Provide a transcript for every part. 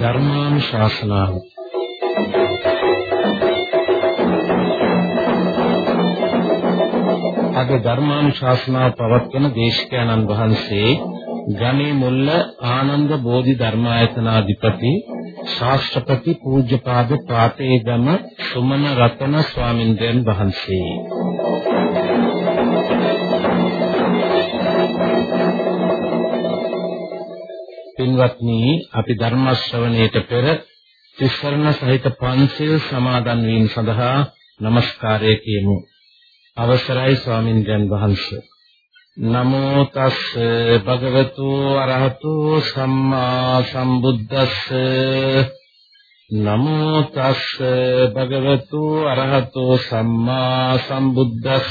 ධර්මානුශාසනාව. අද ධර්මානුශාසනාව පවත්වන දේශකයන්න් වහන්සේ ගණේ මුල්ල ආනන්ද බෝධි ධර්මායතනාධිපති ශාස්ත්‍රපති පූජ්‍යපාද පාතේගම සුමන රතන ස්වාමින්දයන් වහන්සේ. පින්වත්නි අපි ධර්ම ශ්‍රවණයට පෙර තිසරණ සහිත පන්සිල් සමාදන් වීම සඳහා নমස්කාරය කියමු. අවසරයි ස්වාමින්දයන් වහන්සේ. නමෝ තස් භගවතු අරහතු සම්මා සම්බුද්දස්ස. නමෝ තස් භගවතු අරහතු සම්මා සම්බුද්දස්ස.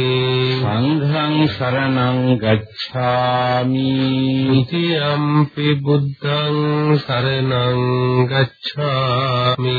සංඝං සරණං ගච්ඡාමි ဒ ුතියම්පි බුද්ධං සරණං ගච්ඡාමි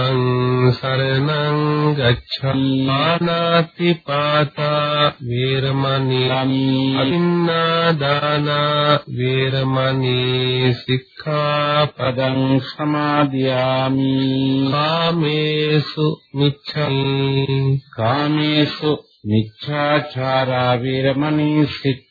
සරණං ගච්ඡානාති පාතා වේරමණී අදින්නාදාන වේරමණී සික්ඛාපදං සමාදියාමි කාමේසු මිච්ඡයි කාමේසු මිච්ඡාචාරා වේරමණී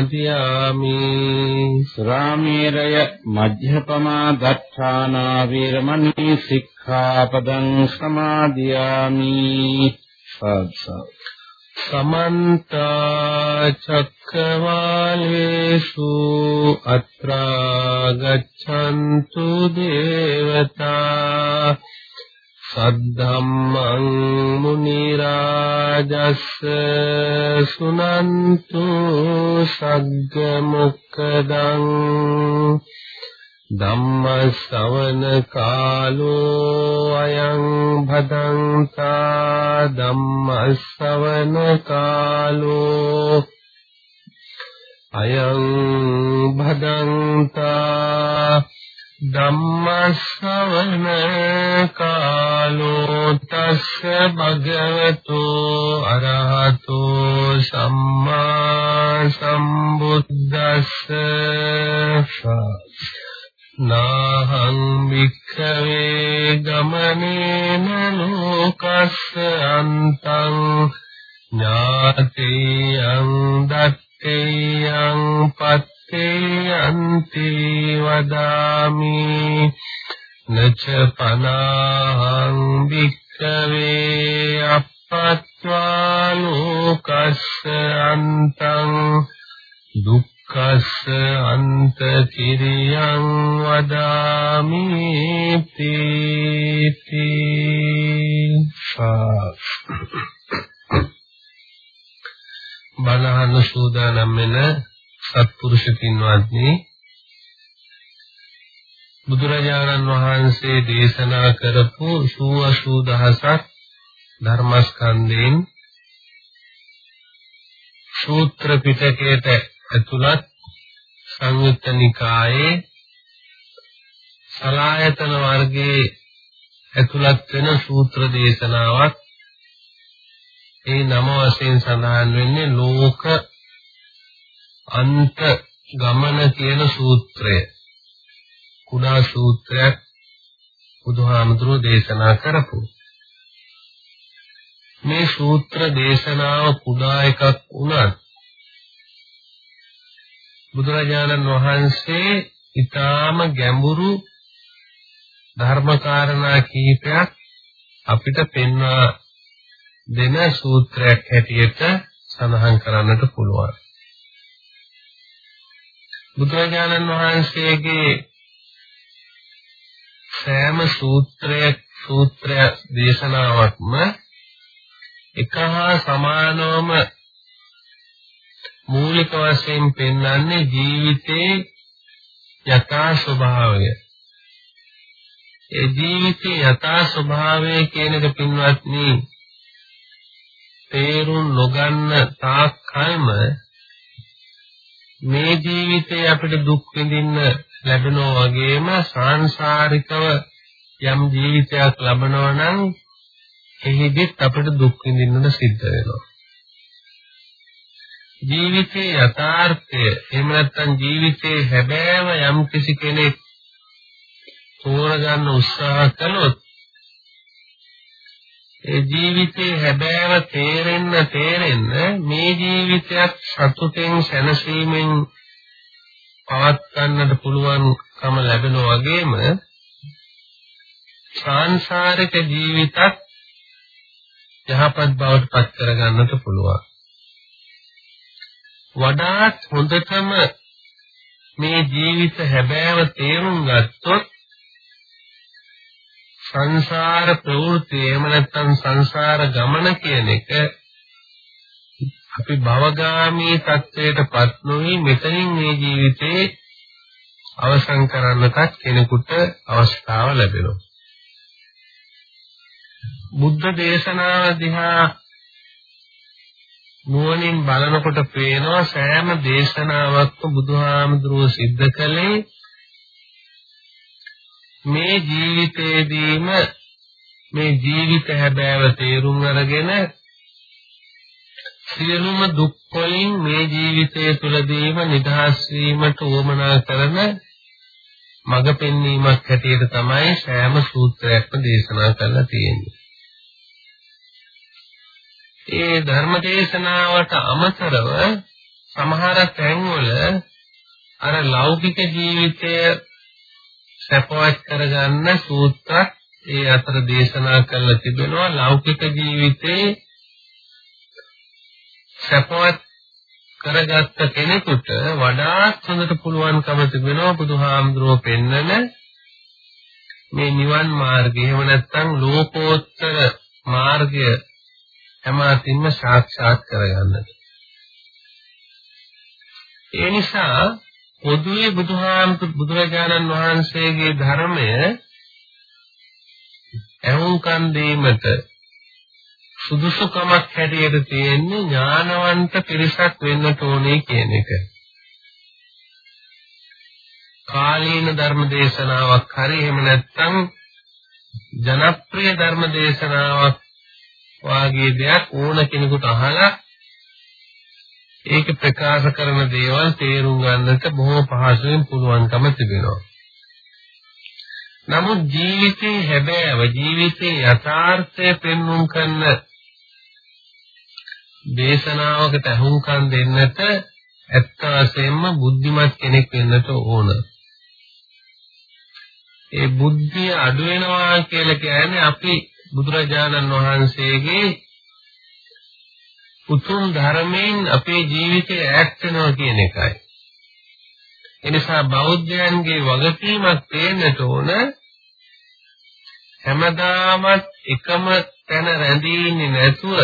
සමාදියාමි සුරාමේරය මජ්ජපමා දත්තානා වේරමණී සික්ඛාපදං සමාදියාමි සාදු සමන්ත චක්කවාලේසු අත්‍රා ගච්ඡන්තු දේවතා। සද්ධම්මං මුනි රාජස් සුනන්තු සග්ග මොක්කදං ධම්ම ශ්‍රවණ කාලෝ අයං භදංතා ධම්ම ශ්‍රවණ කාලෝ අයං භදංතා ධම්ම ශ්‍රවණ කාලෝ තස්ස භගවතු අරහතෝ සම්මා සම්බුද්දස්ස. නාහං වික්ඛවේ ගමනේන ලෝකස්ස අන්තං ඥාතියං දත්තේයං පත්තේයන්ති වදාමි නච පනාහං වික්ඛවේ අපත්වා ලෝකස්ස අන්තං දුක් කස්ස අන්ත කිරියං වදාමි තීති බණහන සූදානම් වෙන සත්පුරුෂ පින්වත්නි බුදුරජාණන් වහන්සේ දේශනා කරපු 80 දහසක් ධර්මස්කන්ධයෙන් සූත්‍ර පිටකයට ඇතුළත් සංයුත්ත නිකායේ සලායතන වර්ගයේ ඇතුළත් වෙන සූත්‍ර දේශනාවක් ඒ නම වශයෙන් සඳහන් වෙන්නේ ලෝක අන්ත ගමන කියන සූත්‍රය. කුඩා සූත්‍රයක් බුදුහාමුදුරුවෝ දේශනා කරපු. මේ සූත්‍ර දේශනාව කුඩා එකක් වුණත් බුදුරජාණන් වහන්සේ ඊටාම ගැඹුරු ධර්මකාරණා කිහිපයක් අපිට පෙන්වා දෙන සූත්‍රයක් හැටියට සඳහන් කරන්නට පුළුවන්. බුදුරජාණන් වහන්සේගේ සෑම සූත්‍රයක් සූත්‍ර දේශනාවක්ම එක හා සමානවම මූලික වශයෙන් පෙන්වන්නේ ජීවිතේ යථා ස්වභාවය. ඒ ජීවිතේ යථා ස්වභාවය කියන එක පින්වත්නි තේරුම් නොගන්න තාක් කල්ම මේ ජීවිතේ අපිට දුක් විඳින්න ලැබෙනවා වගේම සාංශාරිකව යම් ජීවිතයක් ලබනවා නම් එහිදීත් අපිට දුක් විඳින්නද සිද්ධ වෙනවා. ජීවිතයේ යථාර්ථය එහෙම නැත්නම් ජීවිතයේ හැබෑව යම් කිසි කෙනෙක් තෝරගන්න උත්සාහ කළොත් ඒ ජීවිතේ හැබෑව තේරෙන්න තේරෙන්න මේ ජීවිතයක් සතුටෙන් සැනසීමෙන් පවත්වන්නට පුළුවන්කම ලැබෙන වගේම සංසාරික ජීවිතත් යහපත් බවට පත් කරගන්නට පුළුවන්. වඩාත් හොඳටම මේ ජීවිත හැබෑව තේරුම් ගත්තොත් සංසාර ප්‍රවෘත්ති එහෙම නැත්නම් සංසාර ගමන කියන එක අපි භවගාමී තත්වයටපත් නොවි මෙතනින් මේ ජීවිතේ අවසන් කරන්නටත් කෙනෙකුට අවස්ථාව ලැබෙනවා. බුද්ධ දේශනාව දිහා නුවණින් බලනකොට පේනවා සෑම දේශනාවක්ම බුදුහාමුදුරුව සිද්ධ කළේ මේ ජීවිතයේදීම මේ ජීවිත හැබෑව තේරුම් අරගෙන සියලුම දුක් වලින් මේ ජීවිතය තුළදීම නිදහස් වීමට උවමනා කරන මඟ පෙන්වීමක් හැටියට තමයි සෑම සූත්‍රයක්ම දේශනා කරලා තියෙන්නේ. ඒ ධර්ම දේශනාවට අමතරව සමහර තැන්වල අර ලෞකික ජීවිතය සැපවත් කරගන්න සූත්‍ර ඒ අතර දේශනා කරලා තිබෙනවා ලෞකික ජීවිතේ සැපවත් කරගත්ත කෙනෙකුට වඩාත් හොඳට පුළුවන්කම තිබෙනවා බුදුහාමුදුරුවෝ පෙන්නන මේ නිවන් මාර්ගය එහෙම නැත්නම් ලෝකෝත්තර මාර්ගය හැම අතින්ම සාක්ෂාත් කරගන්නට. ඒ නිසා පොදුවේ බුදුහාමුදුරු බුදුරජාණන් වහන්සේගේ ධර්මය ඇහුම්කන් දීමට සුදුසුකමක් හැටියට තියෙන්නේ ඥානවන්ත පිරිසක් වෙන්නට ඕනේ කියන එක. කාලීන ධර්ම දේශනාවක් හරි එහෙම නැත්නම් ජනප්‍රිය ධර්ම දේශනාවක් වාගේ දෙයක් ඕන කෙනෙකුට අහලා ඒක ප්‍රකාශ කරන දේවල් තේරුම් ගන්නට බොහෝ පහසුවෙන් පුළුවන්කම තිබෙනවා. නමුත් ජීවිතේ හැබෑව ජීවිතේ යථාර්ථය පෙන්වුම් කරන දේශනාවකට අහුම්කම් දෙන්නට ඇත්ත වශයෙන්ම බුද්ධිමත් කෙනෙක් වෙන්නට ඕන. ඒ බුද්ධිය අඩු වෙනවා කියලා කියන්නේ අපි බුදුරජාණන් වහන්සේගේ උතුම් ධර්මයෙන් අපේ ජීවිතය ඈත් වෙනවා කියන එකයි. එනිසා බෞද්ධයන්ගේ වගකීමක් තේන්නට ඕන හැමදාමත් එකම තැන රැඳී ඉන්නේ නැතුව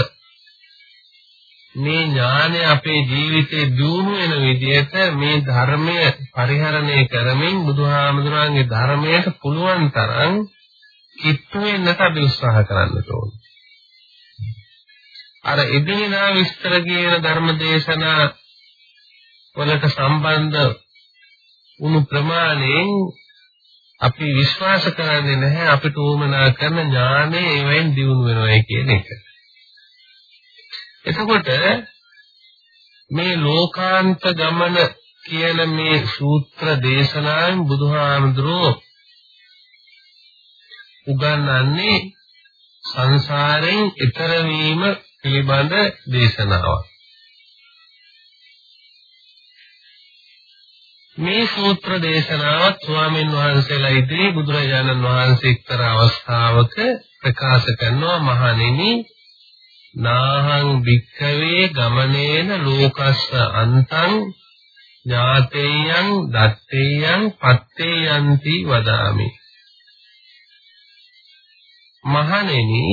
මේ ඥානය අපේ ජීවිතේ දියුණු වෙන විදිහට මේ ධර්මය පරිහරණය කරමින් බුදුහාමුදුරන්ගේ ධර්මයට පුළුවන් තරම් කිට්ටු වෙන්නට අපි උත්සාහ කරන්න ඕනේ. අර එදිනෙදා විස්තර කියන ධර්ම දේශනා වලට සම්බන්ධ උණු ප්‍රමාණයෙන් අපි විශ්වාස කරන්නේ නැහැ අපිට උවමනා කරන ඥානය ඒවෙන් දියුණු වෙනවා කියන එක. එතකොට මේ ලෝකාන්ත ගමන කියන මේ සූත්‍ර දේශනාවෙන් බුදුහාමුදුරුවෝ උගන්වන්නේ සංසාරයෙන් ඈතර වීම පිළිබඳ දේශනාවක්. මේ සූත්‍ර දේශනාවත් ස්වාමීන් වහන්සේලා ඉදිරි බුදුරජාණන් වහන්සේ එක්තරා අවස්ථාවක ප්‍රකාශ කරනවා මහණෙනි නාහං භික්ඛවේ ගමනේන ලෝකස්ස අන්තං ඥාතේයං දත්තේයං පත්තේයන්ති වදාමි මහණෙනි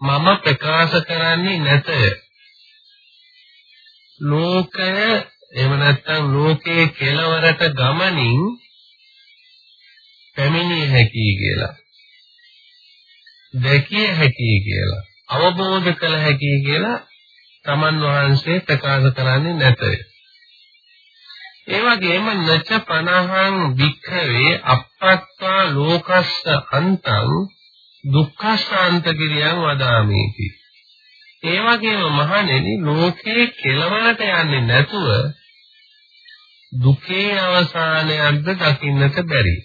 මම ප්‍රකාශ කරන්නේ නැත ලෝකය එහෙම නැත්නම් ලෝකයේ කෙලවරට ගමනින් පැමිණිය හැකි කියලා. දැකිය හැකි කියලා. අවබෝධ කළ හැකි කියලා තමන් වහන්සේ ප්‍රකාශ කරන්නේ නැත. ඒ වගේම නච පනහං වික්ඛවේ අපත්තා ලෝකස්ස අන්තං දුක්ඛාන්ත කිරියං වදාමේති. ඒ වගේම මහණෙනි ලෝකේ කෙලවරට යන්නේ නැතුව දුකේ අවසානයක්ද දකින්නට බැරි.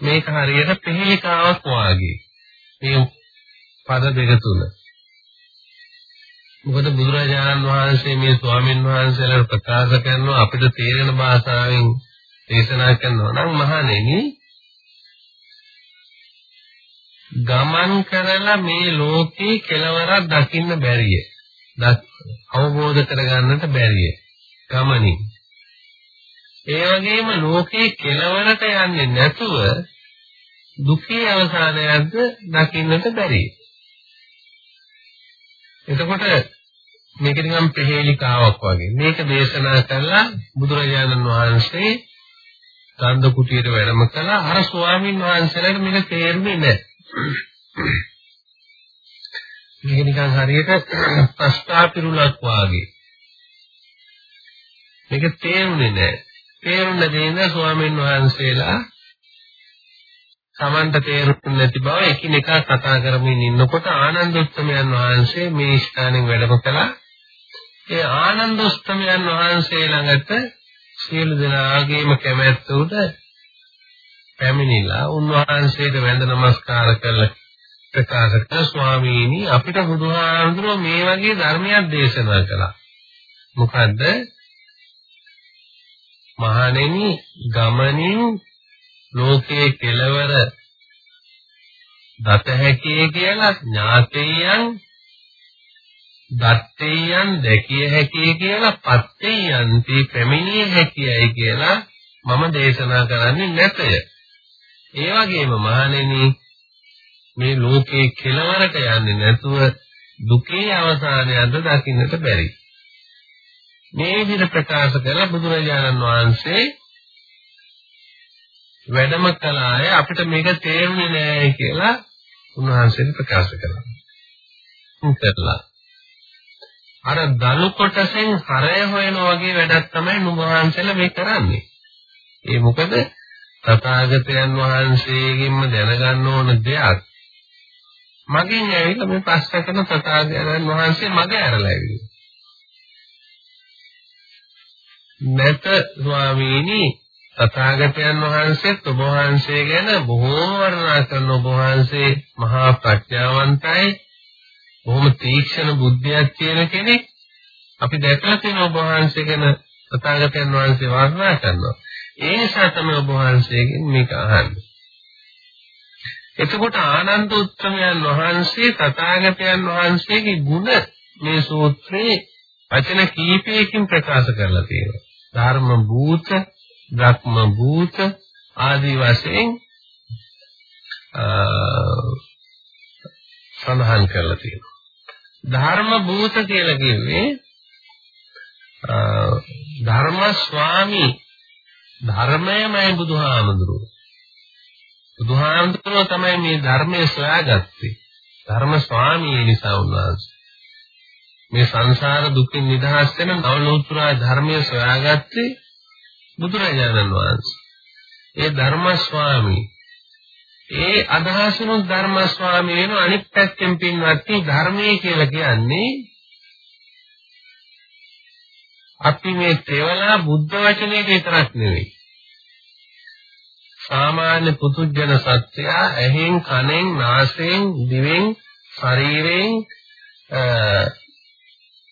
මේක හරියට පෙහෙලිකාවක් වාගේ. මේ පද දෙක තුන. මොකද බුදුරජාණන් වහන්සේ මේ ස්වාමීන් වහන්සේලාට ප්‍රකාශ කරනවා අපිට තේරෙන භාෂාවෙන් දේශනා කරනවා නම් මහණෙනි ගමන් කරලා මේ ලෝකේ කෙලවරක් දකින්න බැරිය. අවබෝධ කරගන්නට බැරිය. ගමනින්. ඒ වගේම ලෝකේ කෙලවරට යන්නේ නැතුව දුකේ අවසානයක්ද දකින්නට බැරිය. එතකොට මේක නිකන් ප්‍රහේලිකාවක් වගේ. මේක දේශනා කළා බුදුරජාණන් වහන්සේ ගන්ධ කුටියට වැඩම කළා. අර ස්වාමීන් වහන්සේලාට මේක තේරුනේ නැහැ. මේක නිකන් හරියට ප්‍රස්තාපිරුලක් වාගේ. මේක තේරුනේ නැහැ. තේරුණ දෙන ස්වාමීන් වහන්සේලා Tamanta තේරුම් නැති බව එකිනෙකා කතා කරමින් ඉන්නකොට ආනන්ද උත්තමයන් වහන්සේ මේ ස්ථානෙන් වැඩම කළා. ඒ ආනන්ද උත්තමයන් වහන්සේ ළඟට සියලු දෙනාගේම කැමැත්ත උඩ පැමිණිලා උන්වහන්සේට වැඳ නමස්කාර කරලා ප්‍රකාශ කළ ස්වාමීනි අපිට බුදුහාමුදුරුවෝ මේ වගේ ධර්මයක් දේශනා කළා. මොකද්ද? මහණෙනි ගමනින් ලෝකයේ කෙලවර දත හැකිය කියලා ඥාතේයන් දත්තේයන් දැකිය හැකිය කියලා පත්තේයන්ති පැමිණිය හැකියයි කියලා මම දේශනා කරන්නේ නැතය. ඒ වගේම මහණෙනි මේ ලෝකේ කෙලවරට යන්නේ නැතුව දුකේ අවසානයද දකින්නට බැරි. මේ විදිහට ප්‍රකාශ කළ බුදුරජාණන් වහන්සේ වැඩම කළාය අපිට මේක තේරුනේ නෑ කියලා උන්වහන්සේ ප්‍රකාශ කළා. උන්තරලා අර දලු කොටසෙන් හරය හොයනවා වගේ වැඩක් තමයි නුඹවහන්සේලා මේ කරන්නේ. ඒ මොකද තථාගතයන් වහන්සේගෙන්ම දැනගන්න ඕන දෙයක්. මගෙන් ඇවිල්ලා මේ ප්‍රශ්න කරන තථාගතයන් වහන්සේ මගේ ඇරලා ඇවිල්ලා. නැත ස්වාමීනි තථාගතයන් වහන්සේත් ඔබ වහන්සේ ගැන බොහෝ වර්ණනා කරන ඔබ වහන්සේ මහා ප්‍රඥාවන්තයි. බොහොම තීක්ෂණ බුද්ධියක් තියෙන කෙනෙක්. අපි දැකලා තියෙන ඔබ වහන්සේ ගැන තථාගතයන් වහන්සේ වර්ණනා කරනවා. ඒ නිසා තමයි ඔබ වහන්සේගෙන් මේක අහන්නේ එතකොට ආනන්ද උත්තමයන් වහන්සේ තථාගතයන් වහන්සේගේ ගුණ මේ සූත්‍රයේ වචන කීපයකින් ප්‍රකාශ කරලා තියෙනවා ධර්ම භූත බ්‍රහ්ම භූත ආදී වශයෙන් සඳහන් කරලා තියෙනවා. ධර්ම භූත කියලා කිව්වේ ධර්ම ස්වාමී ධර්මයමයි බුදුහාමුදුරුවෝ. බුදුහාමුදුරුවෝ තමයි මේ ධර්මය සොයාගත්තේ. ධර්ම ස්වාමී නිසා උන්වහන්සේ. මේ සංසාර දුකින් නිදහස් වෙන නවලෝතුරා ධර්මය සොයාගත්තේ බුදුරජාණන් වහන්සේ. ඒ ධර්මස්වාමී ඒ අදහසිනුත් ධර්මස්වාමී වෙන අනිත් පැත්තෙන් පින්වත්නි ධර්මයේ කියලා කියන්නේ අපි මේ තේවලා බුද්ධ වචනේ විතරක් නෙවෙයි. සාමාන්‍ය පුතුජන සත්‍යය ඇහෙන් කනෙන් නාසයෙන් දිවෙන් ශරීරයෙන්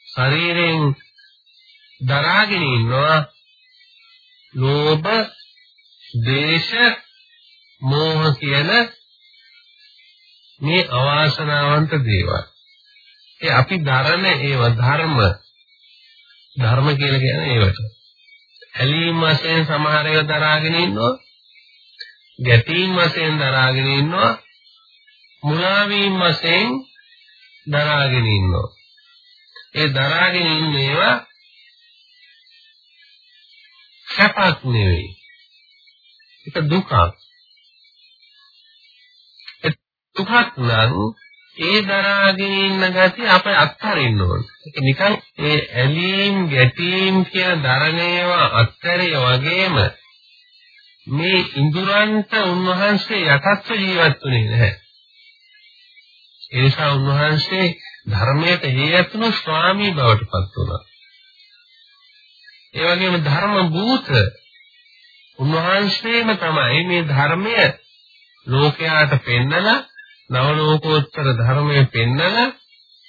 ශරීරයෙන් දරාගෙන ඉන්නවා ලෝභ දේශ මෝහ කියන මේ අවාසනාවන්ත දේවල්. ඒ අපි දරන ඒව ධර්ම ධර්ම කියලා කියන්නේ ඒවට. ඇලීම් වශයෙන් සමහර ඒවා දරාගෙන ඉන්නවා. ගැටීම් වශයෙන් දරාගෙන ඉන්නවා. මුලා වීම වශයෙන් දරාගෙන ඉන්නවා. ඒ දරාගෙන ඉන්න ඒවා සැපක් නෙවෙයි. ඒක දුකක්. දුකක් නම් ඒ දරාගෙන ඉන්න ගතිය අප අත්හරින්න ඕන. ඒක නිකන් ඒ ඇලීම් ගැටීම් කියන දරණේවා අත්හැරිය වගේම මේ ඉඳුරන්ට උන්වහන්සේ යටත්ව ජීවත් වුණේ නැහැ. ඒ නිසා උන්වහන්සේ ධර්මයට හේතුණු ස්වාමී බවට පත් වුණා. ඒ වගේම ධර්ම භූත උන්වහන්සේම තමයි මේ ධර්මය ලෝකයාට පෙන්නලා නව ලෝකෝත්තර ධර්මයේ පෙන්නලා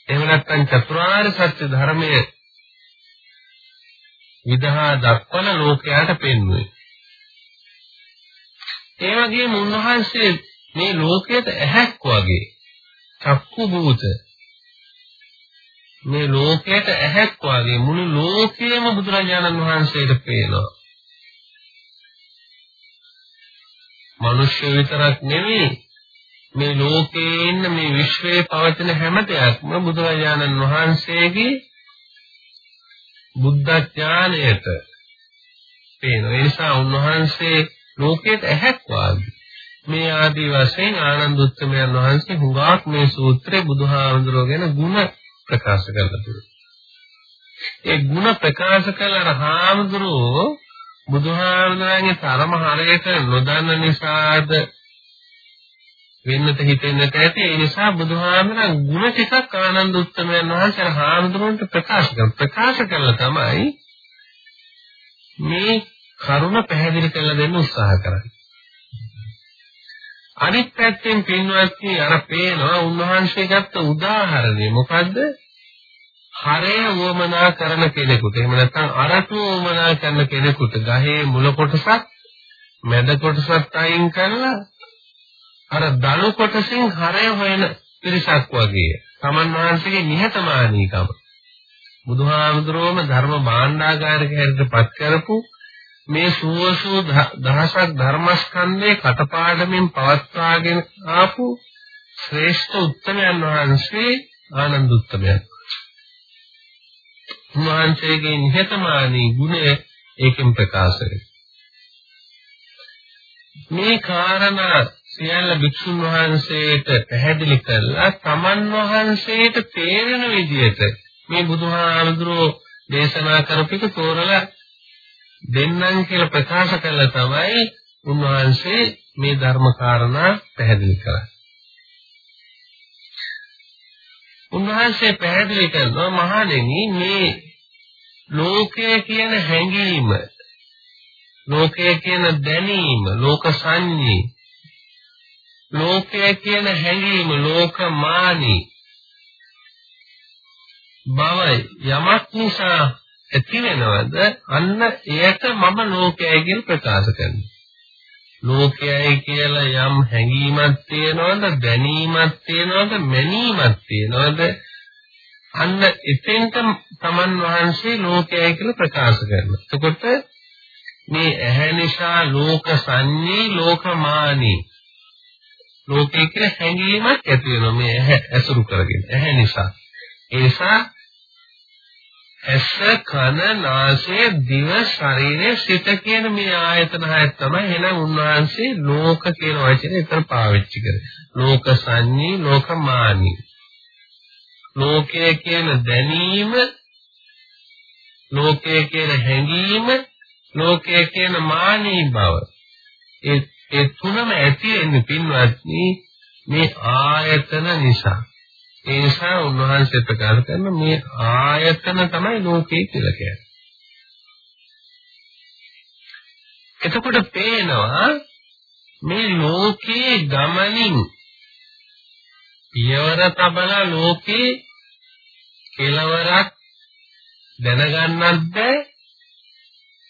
එහෙම නැත්නම් චතුරාර්ය සත්‍ය ධර්මයේ විදහා දක්වන ලෝකයාට පෙන්වුවේ. ඒ වගේම උන්වහන්සේ මේ ලෝකයට ඇහැක් වගේ චක්කු භූත මේ ලෝකයට ඇහැක් වගේ මුළු ලෝකෙම බුදුරජාණන් වහන්සේට පේනවා. මිනිස්සු විතරක් නෙවෙයි මේ ලෝකයේ ඉන්න මේ විශ්වයේ පවතින හැම දෙයක්ම බුදුරජාණන් වහන්සේගේ බුද්ධ ඥාණයට පේනවා. ඒ නිසා උන්වහන්සේ ලෝකයට ඇහැක් වාගේ මේ ආදී වශයෙන් ආනන්ද උත්තමයන් වහන්සේ හුඟක් මේ සූත්‍රයේ බුදුහාමුදුරුවෝ ගැන ಗುಣ ප්‍රකාශ කරලා තියෙනවා. ඒ ಗುಣ ප්‍රකාශ කළ හාමුදුරුවෝ බුදුහාමුදුරන්ගේ තරම හරයට නොදන්න නිසාද වෙන්නට හිතෙන්නට ඇති ඒ නිසා බුදුහාමුදුරන් ಗುಣ ටිකක් ආනන්ද උත්තමයන් වහන්සේ හාමුදුරන්ට ප්‍රකාශ කරන ප්‍රකාශ කළා තමයි මේ කරුණ පැහැදිලි කරලා දෙන්න උත්සාහ කරන්නේ අනිත් පැත්තෙන් පින්වත්නි අර පේනවා උන්වහන්සේ ගත්ත උදාහරණය මොකද්ද? හරය වමනා කරන කෙනෙකුට එහෙම නැත්නම් අරටුව වමනා කරන කෙනෙකුට ගහේ මුල කොටසක් මැද කොටසක් අයින් කරලා අර දණු කොටසින් හරය හොයන පිරිසක් වගේ. තමන් වහන්සේගේ නිහතමානීකම. බුදුහාමුදුරුවෝම ධර්ම භාණ්ඩාගාරික හැටියට පත් කරපු මේ සුවසු දහසක් ධර්මස්කන්ධේ කටපාඩමින් පවත්වාගෙන ආපු ශ්‍රේෂ්ඨ උත්තමයන් වහන්සේ ආනන්ද උත්තමයන්. උන්වහන්සේගේ නිහතමානී ගුණය ඒකෙන් ප්‍රකාශ මේ කාරණා සියල්ල භික්ෂුන් වහන්සේට පැහැදිලි කරලා තමන් වහන්සේට තේරෙන විදිහට මේ බුදුහාමුදුරෝ දේශනා කරපිට තෝරලා දෙන්නම් කියලා ප්‍රකාශ කළා තමයි උන්වහන්සේ මේ ධර්ම කාරණා පැහැදිලි කරන්නේ. උන්වහන්සේ පැහැදිලි කරනවා මහණෙනි මේ ලෝකය කියන හැඟීම ලෝකය කියන දැනීම ලෝක සංඤී ලෝකය කියන හැඟීම ලෝකමානී බව යමක් නිසා ඇති වෙනවද අන්න එයට මම ලෝකයයි කියලා ප්‍රකාශ කරනවා. ලෝකයයි කියලා යම් හැඟීමක් තියෙනවද දැනීමක් තියෙනවද මැනීමක් තියෙනවද අන්න එතෙන්ට තමන් වහන්සේ ලෝකයයි කියලා ප්‍රකාශ කරනවා. එතකොට මේ ඇහැ නිසා ලෝක සංඤී ලෝකමානී ලෝකයේ කියලා හැඟීමක් ඇති වෙනවා මේ ඇහැ ඇසුරු කරගෙන ඇහැ නිසා ඒ නිසා ඇස කන නාසය දිව ශරීරය සිත කියන මේ ආයතන හය තමයි එහෙනම් උන්වහන්සේ ලෝක කියන වචනේ විතර පාවිච්චි කරේ. ලෝක සංඤී ලෝක මානී. ලෝකයේ කියන දැනීම ලෝකයේ කියන හැඟීම ලෝකයේ කියන මානී බව. ඒ ඒ තුනම ඇති වෙන්නේ පින්වත්නි මේ ආයතන නිසා. ඒ නිසා උන්වහන්සේ ප්‍රකාශ කරන මේ ආයතන තමයි ලෝකේ කියලා කියන්නේ. එතකොට පේනවා මේ ලෝකේ ගමනින් පියවර තබලා ලෝකේ කෙලවරක් දැනගන්නත් බෑ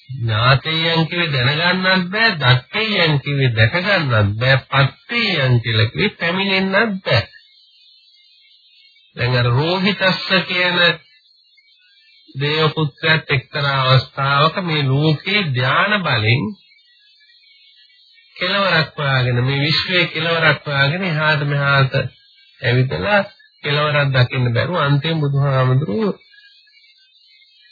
ඥාතයන් කිව්වේ දැනගන්නත් බෑ දත්තයන් කිව්වේ දැකගන්නත් බෑ පත්තයන් කියලා කිව්වේ පැමිණෙන්නත් බෑ. දැන් අර රෝහිතස්ස කියන දේව පුත්‍රයාත් එක්තරා අවස්ථාවක මේ ලෝකේ ධාන බලෙන් කෙලවරක් වාගෙන මේ විශ්වයේ කෙලවරක් වාගෙන එහාට මෙහාට ඇවිදලා කෙලවරක් දකින්න බැරුව අන්තිම බුදුහාමුදුරුවෝ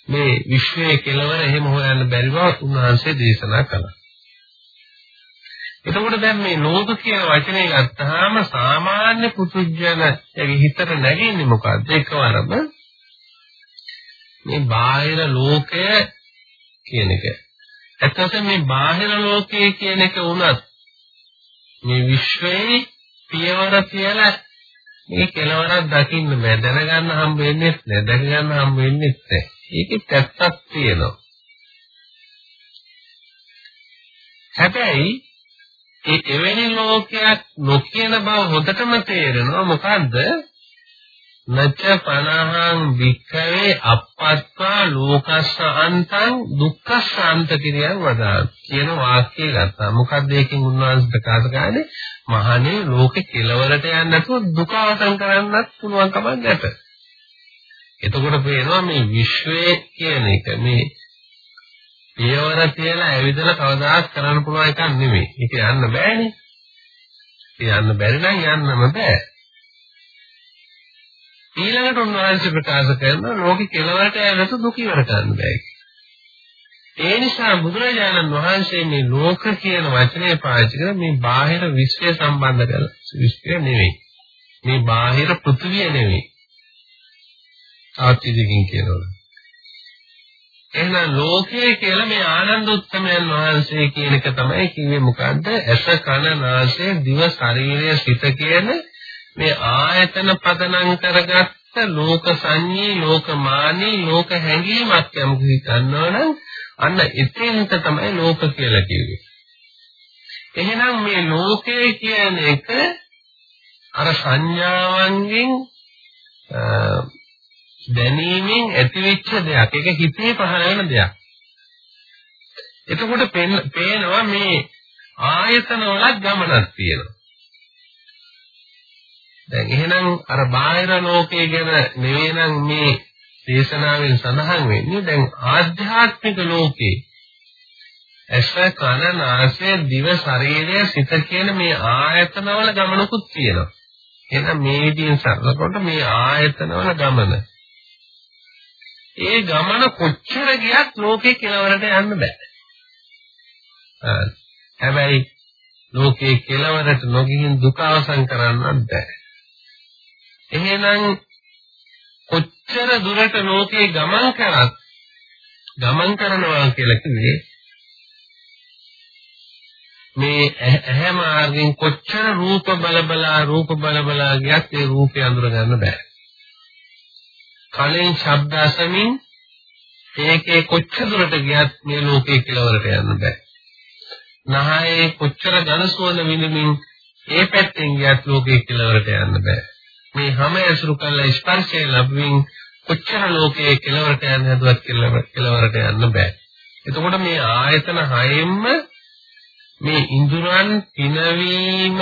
මේ විශ්වයේ කෙලවර එහෙම හොයන්න බැරි බව උන්වහන්සේ දේශනා කළා. එතකොට දැන් මේ ලෝක කියන වචනේ ගත්තාම සාමාන්‍ය පුදුජනගේ හිතට නැගෙන්නේ මොකද්ද? එකවරම මේ බාහිර ලෝකය කියන එක. ඇත්තට මේ බාහිර ලෝකය කියන එක උනත් මේ විශ්වයේ පියවර කියලා මේ කෙලවරක් දකින්න බෑ දැනගන්න හම් වෙන්නේ නැහැ දැනගන්න හම් වෙන්නේ නැහැ ඒකේ පැත්තක් තියෙනවා හැබැයි ඒ එවැනි ලෝකයක් නොකියන බව හොඳටම තේරෙනවා මොකද්ද නච්ච පනහං වික්ඛවේ අප්පත්වා ලෝකස්ස අන්තං දුක්ඛස්ස අන්ත කිරියන් වදා කියන වාක්‍යය ගත්තා. මොකක්ද ඒකෙන් උන්වහන්සේ ප්‍රකාශ කරන්නේ? මහණේ ලෝකෙ කෙලවරට යන්නේ නැතුව දුක අවසන් කරන්නත් පුළුවන් කමක් නැත. එතකොට පේනවා මේ විශ්වයේ කියන එක මේ පියවර තියලා ඇවිදලා කවදාවත් කරන්න පුළුවන් එකක් නෙමෙයි. ඒක යන්න බෑනේ. ඒ යන්න බැරි නම් යන්නම බෑ. ඊළඟට උන්වහන්සේ ප්‍රකාශ කරනවා ලෝකෙ කෙලවරට යනතු දුක ඉවර කරන්න බෑ. ඒ නිසා බුදුරජාණන් වහන්සේ මේ ලෝක කියන වචනේ පාවිච්චි කරලා මේ බාහිර විශ්වය සම්බන්ධ කරලා විශ්වය නෙවෙයි. මේ බාහිර පෘථිවිය නෙවෙයි. ආත්මිකකින් කියනවා. එහෙනම් ලෝකය කියලා මේ ආනන්ද උත්තමයන් වහන්සේ කියන එක තමයි කිව්වේ මොකද්ද? ඇස කන නාසය දිව ශරීරය සිත කියන මේ ආයතන පදනම් කරගත්ත ලෝක සංඤී ලෝක මානී ලෝක හැඟීමක් යම් කිසි ගන්නවනම් අන්න එතෙන්ට තමයි ලෝක කියලා කිව්වේ. එහෙනම් මේ ලෝකය කියන එක අර සංඥාවන්ගෙන් දැනීමෙන් ඇතිවෙච්ච දෙයක්. ඒක හිතේ පහළ වෙන දෙයක්. එතකොට පේනවා මේ ආයතන වල ගමනක් තියෙනවා. දැන් එහෙනම් අර බාහිර ලෝකයේ ගැන නෙවෙයි නම් මේ දේශනාවෙන් සඳහන් වෙන්නේ දැන් ආධ්‍යාත්මික ලෝකේ ඇස කන නාසය දිව ශරීරය සිත කියන මේ ආයතනවල ගමනකුත් තියෙනවා. එහෙනම් මේ විදිහෙන් සරලකොට මේ ආයතනවල ගමන. ඒ ගමන කොච්චර ගියත් ලෝකේ කෙලවරට යන්න බෑ. හැබැයි ලෝකේ කෙලවරට නොගිහින් දුක අවසන් කරන්නත් බෑ. එහෙනම් කොච්චර දුරට ලෝකේ ගමන් කරත් ගමන් කරනවා කියලා කිව්වේ මේ ඇහැ මාර්ගෙන් කොච්චර රූප බල බලා රූප බල බලා ගියත් ඒ රූපය අඳුර ගන්න බෑ. කලින් ශබ්ද අසමින් ඒකේ කොච්චර දුරට ගියත් මේ ලෝකේ කෙලවරට යන්න බෑ. නහයේ කොච්චර ඝනසෝන විඳමින් ඒ පැත්තෙන් ගියත් ලෝකේ කෙලවරට යන්න බෑ. මේ හැම ඇසුරු කළ ස්පර්ශය ලැබුවින් කොච්චර ලෝකයේ කෙලවරට යන්න හදුවත් කෙලවරට යන්න බෑ. එතකොට මේ ආයතන හයෙන්ම මේ ඉන්ද්‍රයන් පිනවීම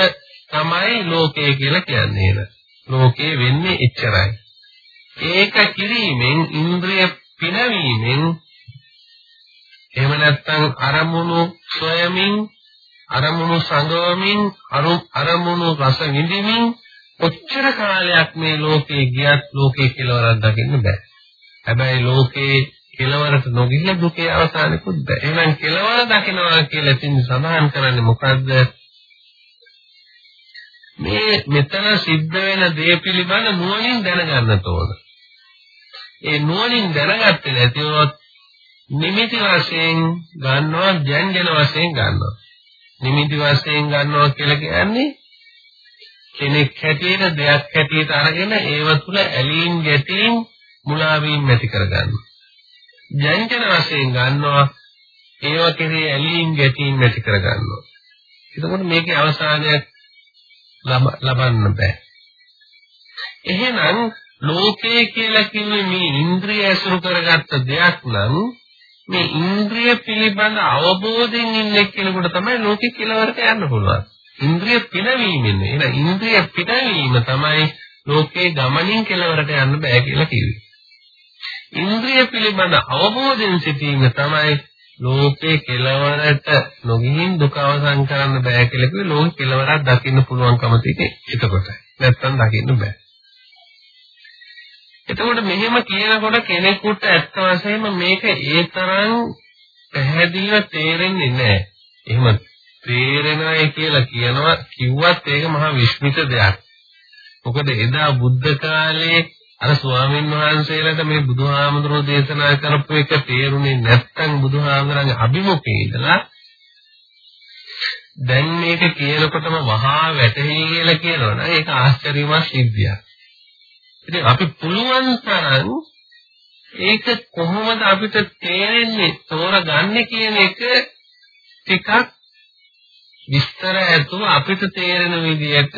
තමයි ලෝකය කියලා කියන්නේ. ලෝකේ වෙන්නේ එච්චරයි. ඒක කිරීමෙන් ඉන්ද්‍රිය පිනවීමෙන් එහෙම නැත්නම් අරමුණු සොයමින් අරමුණු සංගවමින් අරමුණු රස විඳිමින් කොච්චර කාලයක් මේ ලෝකේ ගියත් ලෝකේ කෙලවරක් දකින්න බෑ. හැබැයි ලෝකේ කෙලවරට නොගිහින් දුකේ අවසානෙකුත් බෑ. එහෙනම් කෙලවර දකින්නවා කියලා තින් සඳහන් කරන්නේ මොකද්ද? මේ මෙතන සිද්ධ වෙන දේ පිළිබඳ නුවණින් දැනගන්න ඕන. ඒ නුවණින් දැනගත්තේ නැතිවොත් නිමිති වශයෙන් ගන්නවා ජංජන වශයෙන් ගන්නවා. නිමිති වශයෙන් ගන්නවා කියලා කියන්නේ කෙනෙක් හැටියට දෙයක් හැටියට අරගෙන ඒව තුල ඇලීම් ගැටීම් මුලා වීම ඇති කරගන්නවා. ජංජන වශයෙන් ගන්නවා ඒව කෙරේ ඇලීම් ගැටීම් ඇති කරගන්නවා. එතකොට මේකේ අවසානයක් ලබන්න බෑ. එහෙනම් ලෝකය කියලා කිව්වේ මේ ඉන්ද්‍රිය ඇසුරු කරගත්ත දෙයක් නම් මේ ඉන්ද්‍රිය පිළිබඳ අවබෝධයෙන් ඉන්න කෙනෙකුට තමයි ලෝකෙ කෙලවරට යන්න පුළුවන්. ඉන්ද්‍රිය පිනවීමෙන් එහෙනම් ඉන්ද්‍රිය පිනවීම තමයි ලෝකේ ගමනින් කෙලවරට යන්න බෑ කියලා කිව්වේ. ඉන්ද්‍රිය පිළිබඳ අවබෝධයෙන් සිටීම තමයි ලෝකේ කෙලවරට නොගිහින් දුක අවසන් කරන්න බෑ කියලා කිව්වේ ලෝකේ කෙලවරක් දකින්න පුළුවන්කම තියෙන්නේ එතකොටයි. නැත්තම් දකින්න බෑ. එතකොට මෙහෙම කියනකොට කෙනෙකුට ඇත්ත වශයෙන්ම මේක ඒ තරම් පැහැදිලිව තේරෙන්නේ නැහැ. එහෙම තේරෙනවයි කියලා කියනවා කිව්වත් ඒක මහා විශ්මිත දෙයක්. මොකද එදා බුද්ධ කාලේ අර ස්වාමීන් වහන්සේලාට මේ බුදුහාමුදුරෝ දේශනා කරපු එක තේරුනේ නැත්නම් බුදුහාමුදුරන්ගේ අභිමුඛයේ ඉඳලා දැන් මේක කියනකොටම වහා වැටහි කියලා කියනවනේ ඒක ආශ්චර්යමත් සිද්ධියක්. ඉතින් අපි පුළුවන් තරම් ඒක කොහොමද අපිට තේරෙන්නේ තෝරගන්නේ කියන එක ටිකක් විස්තර ඇතුව අපිට තේරෙන විදිහට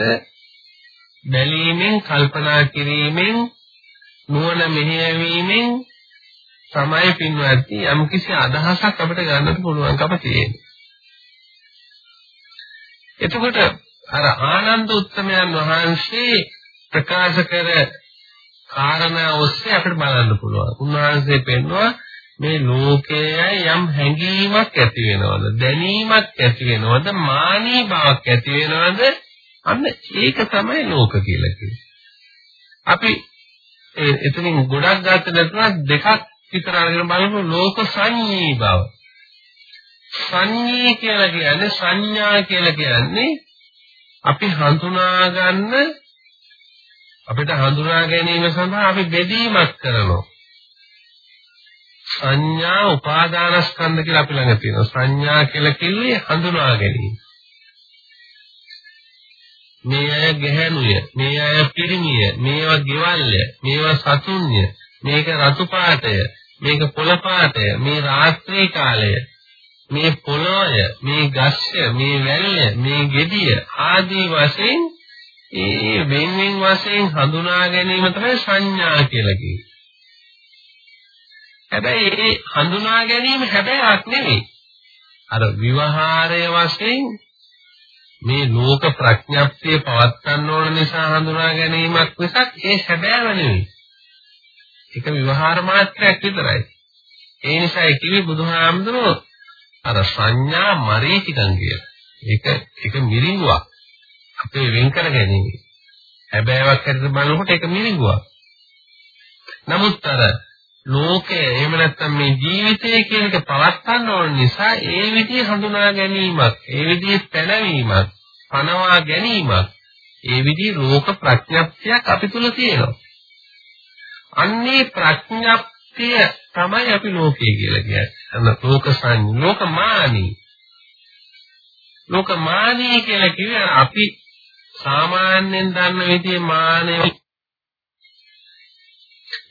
බැලීමෙන් කල්පනා කිරීමෙන් නුවණ මෙහෙයවීමෙන් තමයි පින්වත්නි යම්කිසි අදහසක් අපිට ගන්නට පුළුවන්කම තියෙන්නේ. එතකොට අර ආනන්ද උත්තමයන් වහන්සේ ප්‍රකාශ කර කාරණා ඔස්සේ අපිට බලන්න පුළුවන්. උන්වහන්සේ පෙන්වුවා මේ ලෝකයේ යම් හැඟීමක් ඇති වෙනවද දැනීමක් ඇති වෙනවද මානී බවක් ඇති වෙනවද අන්න ඒක තමයි ලෝක කියලා කියන්නේ. අපි එතනින් ගොඩක් ගන්න නැතුව දෙකක් විතර අරගෙන බලමු ලෝක සංඤී බව. සංඤී කියලා කියන්නේ සංඥා කියලා කියන්නේ අපි හඳුනා ගන්න අපිට හඳුනා ගැනීම සඳහා අපි බෙදීමක් කරනවා. සංඥා උපාදානස්කන්ධ කියලා අපි ළඟ තියෙනවා. සංඥා කියලා කිව්වේ හඳුනා ගැනීම. මේ අය ගැහැණුය, මේ අය පිරිමිය, මේවා ගෙවල්ය, මේවා සතුන්ය, මේක රතු පාටය, මේක පොළ පාටය, මේ රාත්‍රී කාලය, මේ පොළොය, මේ ගස්ය, මේ වැල්ය, මේ ගෙඩිය ආදී වශයෙන් ඒ වෙන වෙන වශයෙන් හඳුනා ගැනීම තමයි සංඥා කියලා කියන්නේ. හැබැයි ඒ හඳුනා ගැනීම හැබැයික් නෙවෙයි. අර විවහාරය වශයෙන් මේ ලෝක ප්‍රඥප්තිය පවත්වන්න ඕන නිසා හඳුනා ගැනීමක් මිසක් ඒ හැබෑව නෙවෙයි. ඒක විවහාර මාත්‍රයක් විතරයි. ඒ නිසා ඒ කිවි බුදුහාමුදුරුවෝ අර සංඥා මරීචිකම් කියලා. ඒක ඒක මිරිඟුවක්. අපේ වෙන් කර ගැනීම. හැබෑවක් හැටියට බලනකොට ඒක මිරිඟුවක්. නමුත් අර ලෝකය එහෙම නැත්නම් මේ ජීවිතය කියන එක පවත්වන්න ඕන නිසා ඒ විදිහේ හඳුනා ගැනීමක්, ඒ විදිහේ පැනවීමක්, පනවා ගැනීමක්, ඒ විදිහේ ලෝක ප්‍රඥප්තියක් අපි තුල තියෙනවා. අන්නේ ප්‍රඥප්තිය තමයි අපි ලෝකය කියලා කියන්නේ. අන්න ලෝක සං ලෝකමානී. ලෝකමානී කියලා කියන්නේ අපි සාමාන්‍යයෙන් දන්න විදිහේ මානෙ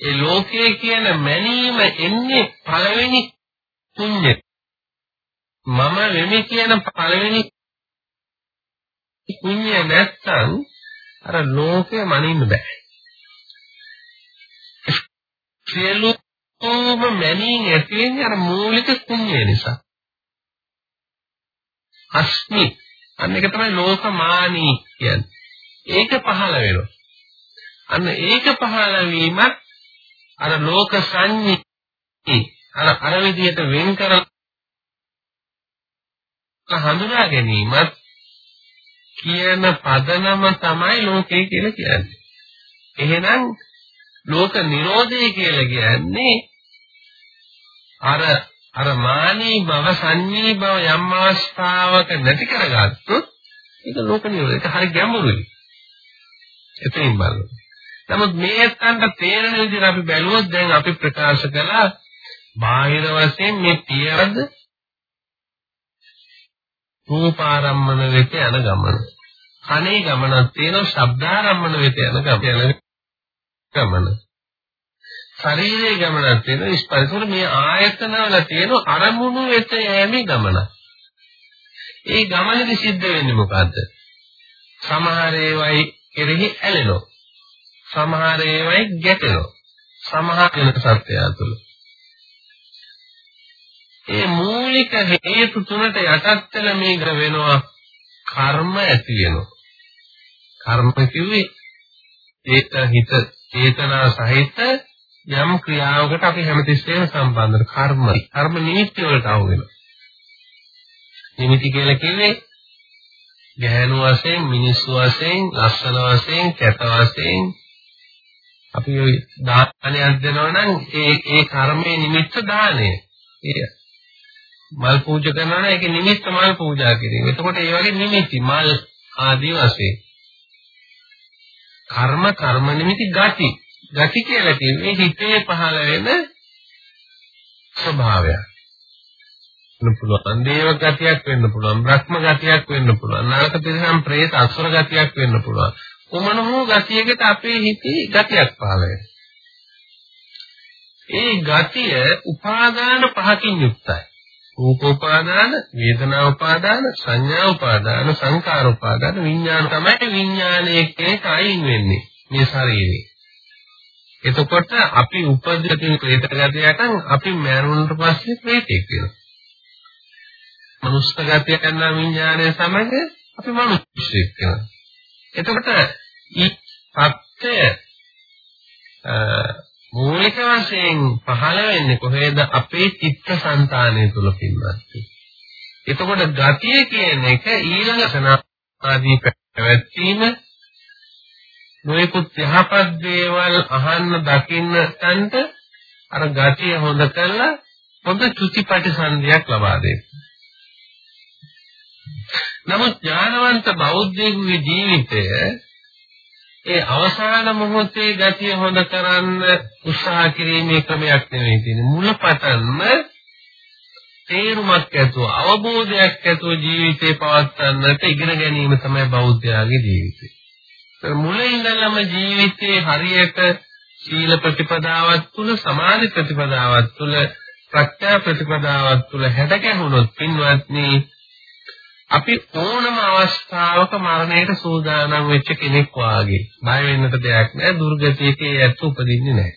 ඒ ලෝකයේ කියන මැනීම එන්නේ පළවෙනි පුණ්‍ය. මම වෙමි කියන පළවෙනි පුණ්‍ය නැත්තම් අර ලෝකය මනින්න බෑ. සියලුම මැනීම් ඇති වෙන්නේ අර මූලික පුණ්‍ය නිසා. අස්මි අන්න ඒක තමයි ලෝකමානී කියන්නේ. ඒක පහළ වෙනවා. අන්න ඒක පහළ වීමත් අර ලෝක සංඤ්ඤී අර අර විදිහට වෙන් කර හඳුනා ගැනීමත් කියන පදනම තමයි ලෝකය කියලා කියන්නේ. එහෙනම් ලෝක නිරෝධය කියලා කියන්නේ අර අර මානී භව සංඤී භව යම් අවස්ථාවක නැති කරගත්තොත් ඒක ලෝක නිරෝධය. ඒක හරි ගැඹුරුයි. එතනින් බලන්න. නමුත් මේ ඇත්තන්ට තේරෙන විදිහට අපි බැලුවොත් දැන් අපි ප්‍රකාශ කළා බාහිර වශයෙන් මේ පියවද රූපාරම්මන වෙත යන ගමන. කනේ ගමනක් තියෙනවා ශබ්දාරම්මන වෙත යන ගමන. ශරීරයේ ගමනක් තියෙනවා ස්පර්ශවල මේ ආයතනවල තියෙන අරමුණු වෙත යෑමේ ගමන. ඒ ගමනේදී සිද්ධ වෙන්නේ මොකද්ද? සමහර ඒවායි කෙරෙහි ඇලෙනවා. සමහර ඒවායි ගැටෙනවා. සමහර වෙන සත්‍යය තුළ. ඒ මූලික හේතු තුනට යටත් වෙන මේ ග්‍ර වෙනවා කර්ම ඇති වෙනවා. කර්ම කිව්වේ ඒක හිත චේතනා සහිත යම් ක්‍රියාවකට අපි හැමතිස්සෙම සම්බන්ධ කර්ම. කර්ම නිමිති වලට අහු වෙනවා. නිමිති කියලා කිව්වේ ගැහැණු වශයෙන්, මිනිස්සු වශයෙන්, ලස්සන වශයෙන්, කැත වශයෙන් අපි ওই දානයක් දෙනවා නම් ඒ ඒ කර්මයේ නිමිත්ත දානය. ඒ මල් පූජා කරනවා නම් ඒකේ නිමිත්ත මල් පූජා කිරීම. එතකොට ඒ වගේ නිමිති මල් ආදී වශයෙන් කර්ම කර්ම නිමිති ගති. ගති කියලා කියන්නේ හිතේ පහළ වෙන ස්වභාවය. වෙන්න පුළුවන් දේව ගතියක් වෙන්න පුළුවන් බ්‍රහ්ම ගතියක් වෙන්න පුළුවන් නරක තිරසම් പ്രേත අක්ෂර ගතියක් වෙන්න පුළුවන් කොමන හෝ ගතියකට අපේ හිතේ ගතියක් පහළ ඒ ගතිය උපාදාන පහකින් යුක්තයි රූප උපාදාන, වේදනා උපාදාන, සංඥා උපාදාන, සංකාර උපාදාන, විඥාන තමයි විඥානයේ කයින් වෙන්නේ මේ ශරීරේ. එතකොට අපි උපදින ප්‍රේත ගතියටන් අපි මරණයට පස්සේ ප්‍රේතෙක් වෙනවා. මනුස්ස ගතිය කරන විඥානය සමග අපි මිනිස්සෙක් වෙනවා. එතකොට ඊ පත්‍ය මූලික වශයෙන් පහළ වෙන්නේ කොහේද අපේ චිත්තසංතානය තුල පින්වත්. එතකොට ගතිය කියන එක ඊළඟ සනාදී පැවැත්වීම නොයෙකුත් යහපත් දේවල් අහන්න දකින්න තන්ට අර ගතිය හොඳ කරලා හොඳ චුතිපටිසන්ධියක් ලබා දෙන්න. නමුත් ඥානවන්ත බෞද්ධයෙකුගේ ජීවිතය ඒ අවසාන මොහොතේ ගතිය හොඳ කරන්න උත්සාහ කිරීමේ ක්‍රමයක් නෙවෙයි තියෙන්නේ මුලපටන්ම තේරුමක් ඇතුව අවබෝධයක් ඇතුව ජීවිතේ පවත්වන්නට ඉගෙන ගැනීම තමයි බෞද්ධයාගේ ජීවිතය. ඒ මුලින් ඉඳලම ජීවිතේ හරියට සීල ප්‍රතිපදාවක් තුල සමාධි ප්‍රතිපදාවක් තුල ප්‍රඥා ප්‍රතිපදාවක් තුල හැඩ ගැහුනොත් පින්වත්නි අපි ඕනම අවස්ථාවක මරණයට සූදානම් වෙච්ච කෙනෙක් වාගේ. බය වෙන්නට දෙයක් නැහැ දුර්ගතියකේ ඇත්ත උපදින්නේ නැහැ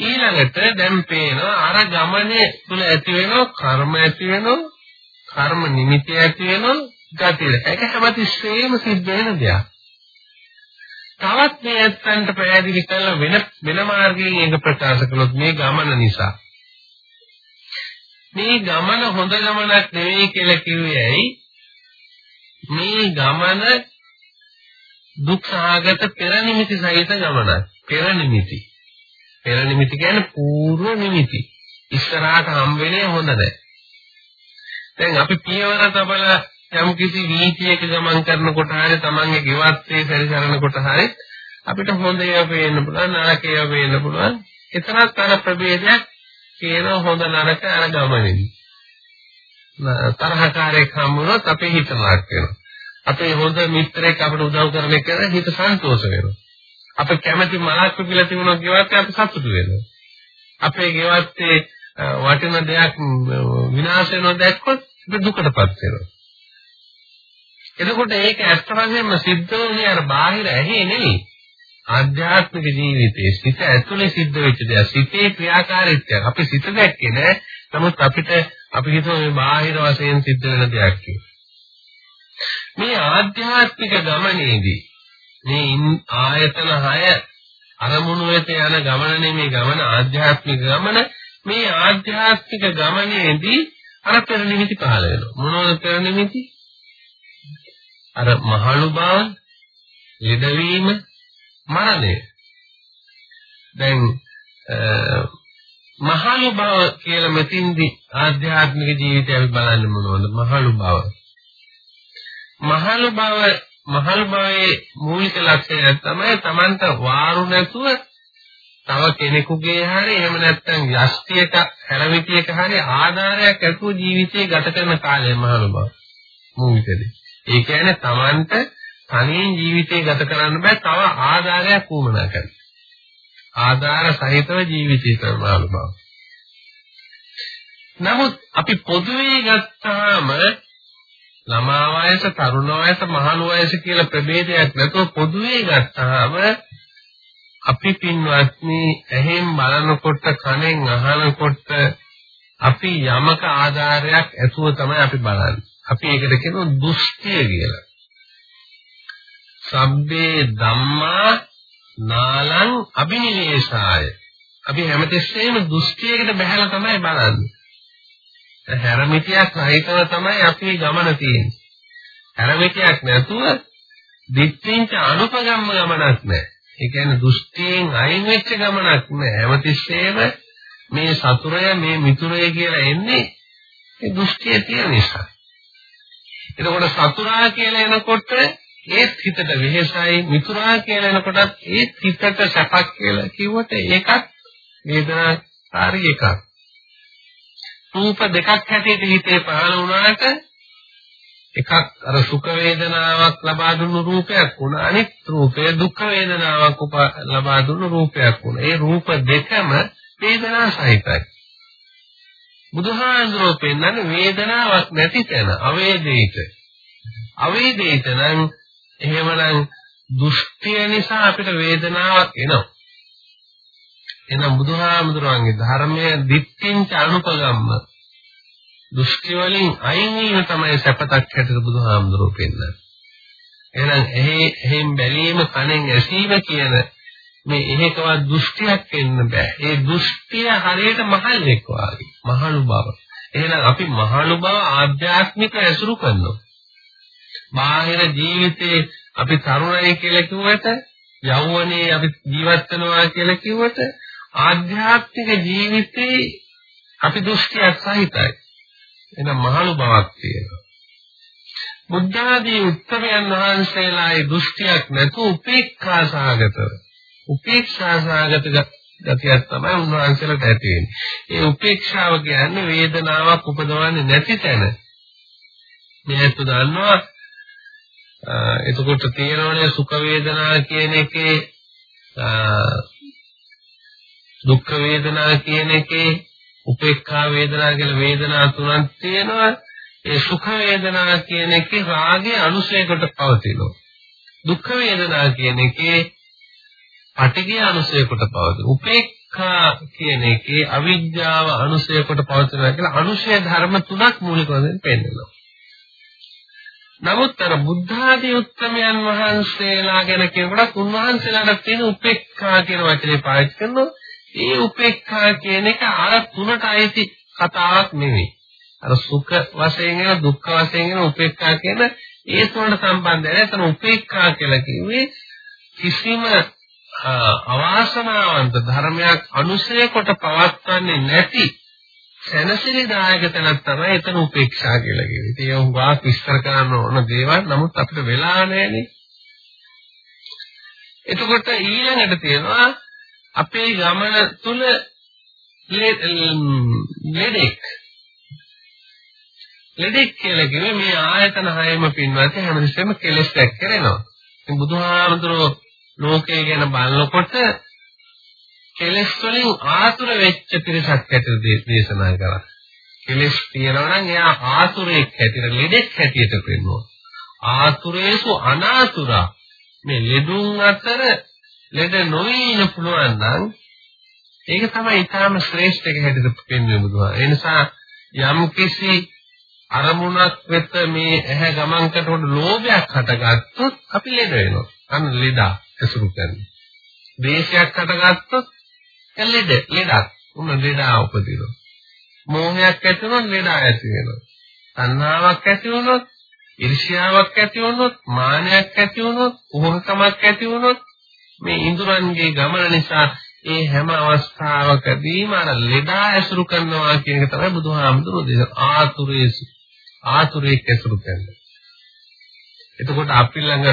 ඊළඟට දැන් පේනවා අර ගමනේ තුල ඇති වෙනවා කර්ම ඇති වෙනවා කර්ම නිමිති ඇති වෙනවා ගතිය ඒක හැමතිස්සෙම සිද්ධ වෙන දෙයක් තවත් මේ ඇත්තන්ට පැහැදිලි කරලා වෙන වෙන මාර්ගයෙන් ඒක ප්‍රකාශ කළොත් මේ ගමන නිසා මේ ගමන හොඳ ගමනක් නෙවෙයි කියලා කිව්වේ ඇයි? මේ ගමන දුක් සහගත පෙර නිමිති සහිත ගමනක්. පෙර නිමිති. පෙර නිමිති කියන්නේ పూర్ව නිමිති. ඉස්සරහට හම් වෙන්නේ හොඳ නැහැ. දැන් අපි පියවර තබලා යම් කිසි වීතියක ගමන් කරනකොට හරි තමන්ගේ ගෙවත්තේ පරිසරනකොට හරි අපිට හොඳ ඒවා පේන්න පුළුවන් නරක ඒවා පේන්න පුළුවන්. එතරම් අර ප්‍රභේදයක් කියන හොඳ නරක අර ගමනේදී. තරහකාරයෙක් හම්බුනොත් අපේ හිත මාක් වෙනවා. අපේ හොඳ මිත්‍රයෙක් අපිට උදව් කරන එක හිත සන්තෝෂ වෙනවා. අප කැමැති මලක් පිපිලා තිබුණා කියවත් අපි සතුටු වෙනවා. අපේ ගෙවත්තේ වටින දෙයක් විනාශ වෙනවා දැක්කොත් දුකටපත් වෙනවා. එතකොට ඒක ඇත්ත වශයෙන්ම සිද්ධ වෙන්නේ අර බාහිර ඇහි නෙවෙයි. ආධ්‍යාත්මික ජීවිතයේ සිත ඇතුලේ සිද්ධ වෙච්ච දේ සිතේ ක්‍රියාකාරීත්වය. අපි සිත දැක්කේ නෑ. නමුත් අපිට අපි හිතුව මේ බාහිර වශයෙන් සිද්ධ වෙන දෙයක් මේ ආධ්‍යාත්මික ගමනේදී මේ ආයතන 6 අරමුණු වෙත යන ගමන නෙමේ ගමන ආධ්‍යාත්මික ගමන. මේ ආධ්‍යාත්මික ගමනේදී අර පෙර නිමිති පහළ වෙනවා. මොනවද පෙර නිමිති? අර මහලු බව ලෙඩවීම මරණය. දැන් මහලු බව කියලා මෙතින්දි ආධ්‍යාත්මික ජීවිතය අපි බලන්න මොනවද මහලු බව. මහලු බව මහලු බවේ මූලික ලක්ෂණය තමයි Tamanta වාරු නැතුව තව කෙනෙකුගේ හරි එහෙම නැත්නම් යෂ්ටියක හැරමිටියක හරි ආධාරයක් ඇතුව ජීවිතේ ගත කරන කාලය මහලුබ මූවිතේදී. ඒ කියන්නේ Tamanට තනියෙන් ජීවිතේ ගත කරන්න බෑ තව ආධාරයක් වුමනා කරන්න. ආධාර සහිතව ජීවිතය කරනවා බව. නමුත් අපි පොදුවේ ගත්තාම ළමා වයස, තරුණ වයස, මහලු වයස කියලා ප්‍රභේදයක් නැතුව පොදුවේ ගත්තාම අපි පින්වත්නි ඇහෙන් බලනකොට කනෙන් අහනකොට අපි යමක ආධාරයක් ඇතුව තමයි අපි බලන්නේ. අපි ඒකට කියනවා දුෂ්ටිය කියලා. සබ්බේ ධම්මා නාලං අබිනිවේෂාය. අපි හැමතිස්සෙම දුෂ්ටියකට බහැලා තමයි බලන්නේ. හැරමිටියක් සහිතව තමයි අපි ගමන තියෙන්නේ. හැරමිටියක් නැතුව දිට්ඨින්ච අනුපගම්ම ගමනක් නැහැ. ඒ කියන්නේ දෘෂ්ටියෙන් අයින් වෙච්ච ගමනක් නෑ. හැමතිස්සෙම මේ සතුරය මේ මිතුරය කියලා එන්නේ ඒ දෘෂ්ටිය තියෙන නිසා. එතකොට සතුරා කියලා එනකොට ඒත් හිතට වෙහෙසයි මිතුරා කියලා එනකොටත් ඒත් හිතට සැපක් කියලා කිව්වට ඒකත් වේදනාකාරී එකක්. රූප දෙකක් හැටියට හිතේ පහළ වුණාට එකක් අර සුඛ වේදනාවක් ලබා දුන්නු රූපයක් වුණා අනිත් රූපය දුක්ඛ වේදනාවක් ලබා දුන්නු රූපයක් වුණා. ඒ රූප දෙකම වේදනා සහිතයි. බුදුහාඳුරෝ පෙන්නන්නේ වේදනාවක් නැති තැන අවේදිත. අවේදිත නම් එහෙමනම් දුෂ්ටිය නිසා අපිට වේදනාවක් එනවා. එහෙනම් බුදුහාමුදුරන්ගේ ධර්මයේ දිට්ඨින්ච අනුපගම්ම දෘෂ්ටි වලින් අයින් වීම තමයි සැපතක් හැටියට බුදුහාමුදුරුවෝ පෙන්නන්නේ. එහෙනම් එහි එහෙන් බැලීම කණෙන් ඇසීම කියන මේ එහෙකවත් දෘෂ්ටියක් වෙන්න බෑ. ඒ දෘෂ්ටිය හරියට මහල්ෙක් වාගේ. මහලු බව. එහෙනම් අපි මහලු බව ආධ්‍යාත්මික ඇසුරු කරනවා. බාහිර ජීවිතේ අපි තරුණයි කියලා කිව්වට යෞවනයේ අපි ජීවත් වෙනවා කියලා කිව්වට ආධ්‍යාත්මික ජීවිතේ අපි දෘෂ්ටියක් සහිතයි. එනම් මහලු බවක් තියෙනවා. බුද්ධ ආදී උත්තමයන් වහන්සේලාගේ දෘෂ්ටියක් නැතු උපේක්ඛා සාගතව උපේක්ෂා සාගත ගතියක් තමයි උන්වහන්සේලාට ඇති වෙන්නේ. ඒ උපේක්ෂාව කියන්නේ වේදනාවක් උපදවන්නේ නැති තැන. මේක දන්නවා එතකොට තියෙනවනේ සුඛ වේදනා කියන එකේ දුක්ඛ වේදනා කියන එකේ උපේක්ඛා වේදනා කියලා වේදනා තුනක් තියෙනවා. ඒ සුඛ වේදනා කියන එකේ රාගයේ අනුශයකට පවතිනවා. දුක්ඛ වේදනා කියන එකේ පටිඝය අනුශයකට පවතිනවා. උපේක්ඛා කියන එකේ අවිජ්ජාව අනුශයකට පවතිනවා කියලා අනුශය ධර්ම තුනක් මූලික වශයෙන් පෙන්නනවා. නමුත් අර බුද්ධ ආදී උත්තමයන් වහන්සේලා ගැන කියනකොට උන්වහන්සේලාට තියෙන උපේක්ඛා කියන වචනේ පාවිච්චි කරනවා. ඒ උපේක්ඛා කියන එක අර තුනට අයිති කතාවක් නෙවෙයි. අර සුඛ වශයෙන් එන දුක්ඛ වශයෙන් එන උපේක්ඛා කියන ඒ තුනට සම්බන්ධ නැහැ. එතන උපේක්ඛා කියලා කිව්වේ කිසිම අවාසනාවන්ත ධර්මයක් අනුසය කොට පවත්වන්නේ නැති සැනසෙලිදායක තැනක් තමයි එතන උපේක්ෂා කියලා කියන්නේ. ඉතින් ඒක උගාක් විස්තර කරන්න ඕන දේවල්. නමුත් අපිට වෙලා නැහැනේ. එතකොට ඊළඟට තියෙනවා අපේ ගමන තුල ලෙඩෙක් ලෙඩෙක් කියලා කිව්වේ මේ ආයතන හයම පින්වත් හැමතිස්සෙම කෙලස් දැක් කරනවා. ඉතින් බුදුහාමුදුරුවෝ ලෝකය ගැන බලනකොට කෙලස් වලින් ආතුර වෙච්ච පිරිසක් ඇතුළත දේශනා කරා. කෙලස් තියනවා නම් එයා ආතුරෙක් හැටියට ලෙඩෙක් හැටියට පෙන්වනවා. ආතුරේසු අනාතුරා මේ ලෙඩුන් අතර ලෙඩ නොවී ඉන්න පුළුවන් නම් ඒක තමයි ඊටාම ශ්‍රේෂ්ඨ එක හැටියට පෙන්වන්නේ බුදුහා. ඒ නිසා යම් කිසි අරමුණක් වෙත මේ ඇහැ ගමන් කරනකොට ලෝභයක් හටගත්තොත් අපි ලෙඩ වෙනවා. අන්න ලෙඩා ඇසුරු කරන්නේ. ද්වේෂයක් හටගත්තොත් ලෙඩ ලෙඩක්. උන ලෙඩා උපදිනවා. මෝහයක් ඇති වුණොත් ලෙඩා ඇති වෙනවා. තණ්හාවක් ඇති වුණොත්, ඊර්ෂ්‍යාවක් ඇති වුණොත්, මානයක් ඇති වුණොත්, උහකමක් ඇති වුණොත් මේ ඉන්ද්‍රයන්ගේ ගමන නිසා ඒ හැම අවස්ථාවකදීම අර ලෙඩා ඇසුරු කරනවා කියන එක තමයි බුදුහාමුදුරුවෝ දෙන ආතුරේසු ආතුරේ ඇසුරු කරනවා. එතකොට අපි ළඟ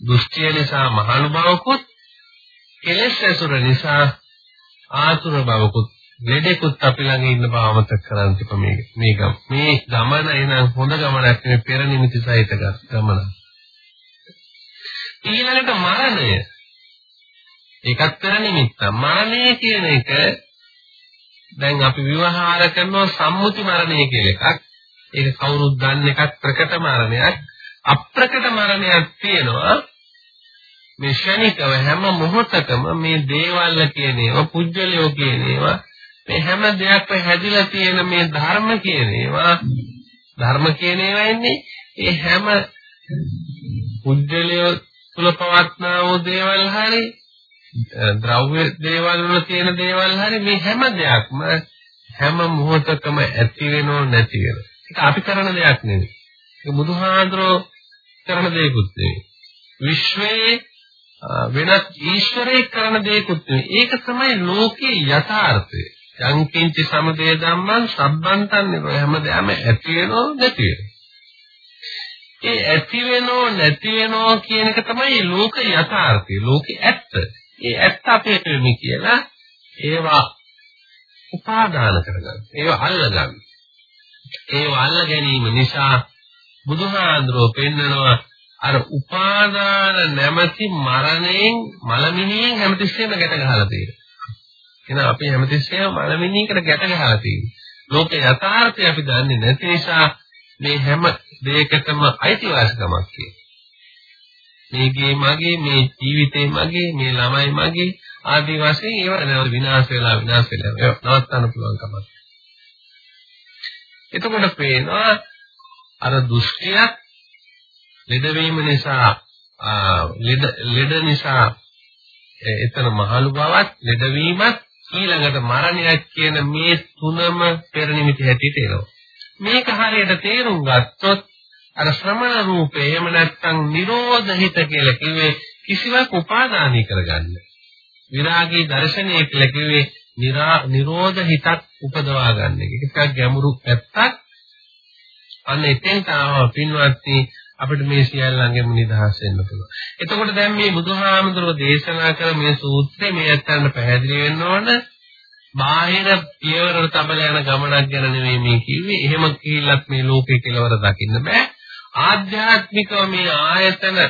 දෘෂ්ටිය නිසා මහානුභාවකුත් කෙලෙස් ඇසුර නිසා ආතුර බවකුත් ලෙඩෙකුත් අපි ළඟ ඉන්න බව අමතක කරන්න තිබා මේ මේ ගම. මේ ගමන එනම් හොඳ ගමනක් නෙවෙයි පෙර නිමිති සහිත ගමන ඊළඟට මරණය. ඒකත් පෙර නිමිත්ත මරණය කියන එක දැන් අපි විවහාර කරනවා සම්මුති මරණය කියලා එකක්. ඒක කවුරුත් දන්න එකක් ප්‍රකට මරණයක්. අප්‍රකට මරණයක් තියෙනවා මේ ශනිකව හැම මොහොතකම මේ දේවල් කියන ඒවා පුජ්‍යලයෝ කියන ඒවා මේ හැම දෙයක්ම හැදිලා තියෙන මේ ධර්ම කියන ඒවා ධර්ම කියන ඒවා එන්නේ ඒ හැම පුජ්‍යලයෝ තුල පවත්නා වූ දේවල් හරි ද්‍රව්‍ය දේවල් වල තියෙන දේවල් හරි මේ හැම දෙයක්ම හැම මොහොතකම ඇති වෙනව නැති වෙනව. ඒක අපි කරන දෙයක් නෙවෙයි. ඒක බුදුහාඳුරෝ කරන දෙයක්ුත් නෙවෙයි. විශ්වයේ වෙනත් ඊශ්වරයෙක් කරන දෙයක්ුත් නෙවෙයි. ඒක තමයි ලෝකේ යථාර්ථය. යංකින්ච සමදේ ධම්මං සම්බන්තන් නේ හැමදාම ඇති වෙනව නැති වෙනව. ඒ ඇති වෙනව නැති වෙනව කියන එක තමයි ලෝක යථාර්ථය. ලෝකේ ඇත්ත. ඒ ඇත්ත අපේ වෙමි කියලා ඒවා උපාදාන කරගන්න. ඒවා අල්ලගන්න. ඒවා අල්ල ගැනීම නිසා බුදුහාඳුරෝ පෙන්නනවා අර උපාදාන නැමැති මරණයෙන් මලමිනියෙන් හැමතිස්සෙම ගැට ගහලා තියෙනවා. එහෙනම් අපි හැමතිස්සෙම මලමිනියකට ගැට ගහලා තියෙනවා. ලෝකේ යථාර්ථය අපි දන්නේ නැති නිසා මේ හැම දෙයකටම අයිතිවාසිකමක් තියෙනවා. මේගේ මගේ මේ ජීවිතේ මගේ මේ ළමයි මගේ ආදී වශයෙන් ඒවා නැවත විනාශ වෙලා විනාශ වෙලා නවත්තන්න පුළුවන් කමක්. එතකොට පේනවා අර දුෂ්ටයක් ලෙඩවීම නිසා ලෙඩ ලෙඩ නිසා එතන මහලු බවත් ලෙඩවීමත් ඊළඟට මරණයක් කියන මේ තුනම පෙර නිමිති හැටියට එනවා. මේක හරියට තේරුම් ගත්තොත් අර ශ්‍රමණ රූපේ එහෙම නැත්නම් නිරෝධ හිත කියලා කිව්වේ කිසිවක් උපාදානී කරගන්න. විරාගී දර්ශනය කියලා කිව්වේ නිරෝධ හිතක් උපදවා ගන්න එක. ඒක ගැඹුරු පැත්තක්. අන්න එතෙන් තමයි පින්වත්නි අපිට මේ සියල්ලංගෙම නිදහස් වෙන්න පුළුවන්. එතකොට දැන් මේ බුදුහාමුදුරුවෝ දේශනා කළ මේ සූත්‍රය මේ ඇත්තන්ට පැහැදිලි වෙන්න ඕන. බාහිර පියවරට තබල යන ගමනක් ගැන නෙවෙයි මේ කිව්වේ. එහෙම කිල්ලක් මේ ලෝකේ කෙලවර දකින්න බෑ. ආධ්‍යාත්මිකව මේ ආයතන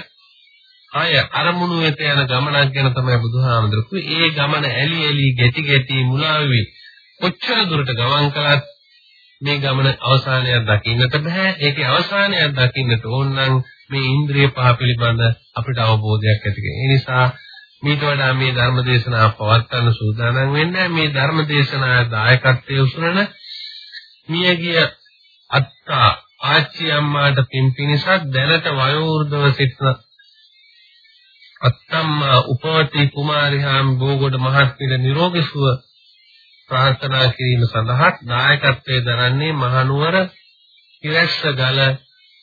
අය අරමුණු වෙත යන ගමනක් ගැන තමයි බුදුහාමුදුරුවෝ ඒ ගමන ඇලි ඇලි ගැටි ගැටි මුලා වෙවි. කොච්චර දුරට ගමන් කළත් මේ ගමන අවසානයක් දකින්නට බෑ. ඒකේ අවසානයක් දකින්නට ඕන නම් මේ ඉන්ද්‍රිය පහ පිළිබඳ අපිට අවබෝධයක් ඇති වෙන. ඒ නිසා මේට වඩා මේ ධර්ම දේශනාව පවත්වන්න සූදානම් වෙන්නේ මේ ධර්ම දේශනාවේ දායකත්වයේ උසුරන මියගිය අත්තා ආච්චි අම්මාට පින්පිනිසක් දැනට වයෝවෘද්ධව සිටින අත්තම්මා උපවති කුමාරිහාම් බෝගොඩ මහත්මිල නිරෝගී සුව ප්‍රාර්ථනා කිරීම සඳහා නායකත්වයේ දරන්නේ මහනුවර ඉරැස්ස ගල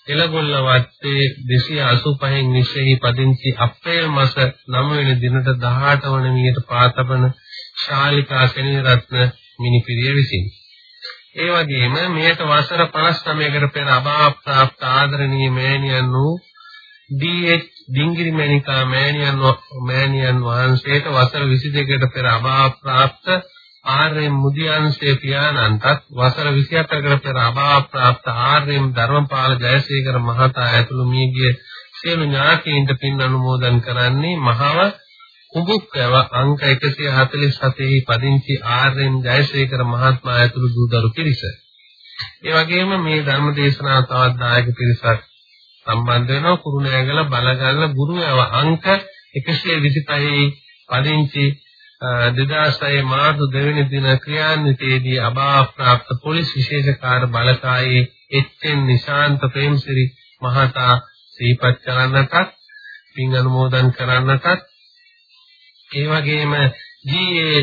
එළගොල්ල වත්තේ 285 න් විශ්ෙහි පදිංචි අප්‍රේල් මාස 9 වෙනි දිනට 18 වන මියට පාතබන ශාලිකා සෙනෙරත්න මිනිපිරිය විසිනි. ඒ වගේම මෙයට වසර 59කට පෙර අභා ප්‍රාප්ත ආදරණීය මෑණියන් වූ ඩී.එච්. ඩිංගිරි මණිකා මෑණියන් මෑණියන් වහන්සේට වසර 22කට පෙර අභා ප්‍රාප්ත ආර්යම් මුදියන්සේ පියාණන්ටත් වසර 27කට පෙර අභා ප්‍රාප්ත ආර්යම් ධර්මපාල ජයසේකර මහතා ඇතුළු මියගිය සියලු ඥාතීන්ට පින් අනුමෝදන් කරන්නේ මහව කුඹුක්කව අංක 147 හි පදිංචි ආර්යම් ජයසේකර මහත්මයා ඇතුළු දූදරු පිරිස. ඒ වගේම මේ ධර්ම දේශනාව තවත් දායක පිරිසක් සම්බන්ධ වෙනවා කුරුණෑගල බලගල්ල ගුරුයව අංක 125 පදිංචි 2006 මාර්තු 2 වෙනි දින ක්‍රියාන්විතයේදී අභාප්‍රාප්ත පොලිස් විශේෂකාර බලකායේ එච්.එන්. නිශාන්ත ප්‍රේමසිරි මහතා සිහිපත් කරන්නටත් පින් අනුමෝදන් කරන්නටත් ඒ වගේම ජී.ඒ.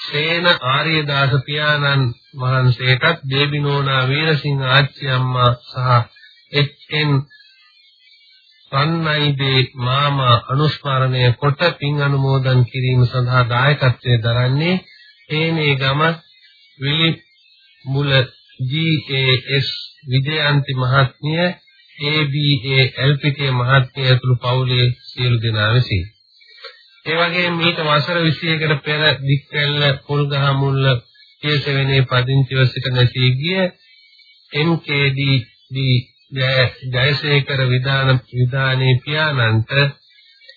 සේන ආර්යදාස පියාණන් වහන්සේටත් දේබිනෝනා වීරසිංහ ආච්චි අම්මා සහ එච්.එන්. සන්නයිදේ මාමා අනුස්මරණය කොට පින් අනුමෝදන් කිරීම සඳහා දායකත්වයේ දරන්නේ. හේනේ ගම විලි මුල GAS විජයන්ති මහත්මිය ABA LPK මහත්මිය ඇතුළු පවුලේ සියලු දෙනා විසින් ඒ වගේම මීට වසර 21කට පෙර දික්වැල්ල පොල්ගහ මුල්ල පියසෙවනේ පදිංචිව සිට නැසී ගිය MKD දී ජයසේකර විදාන විදානේ පියාණන්ට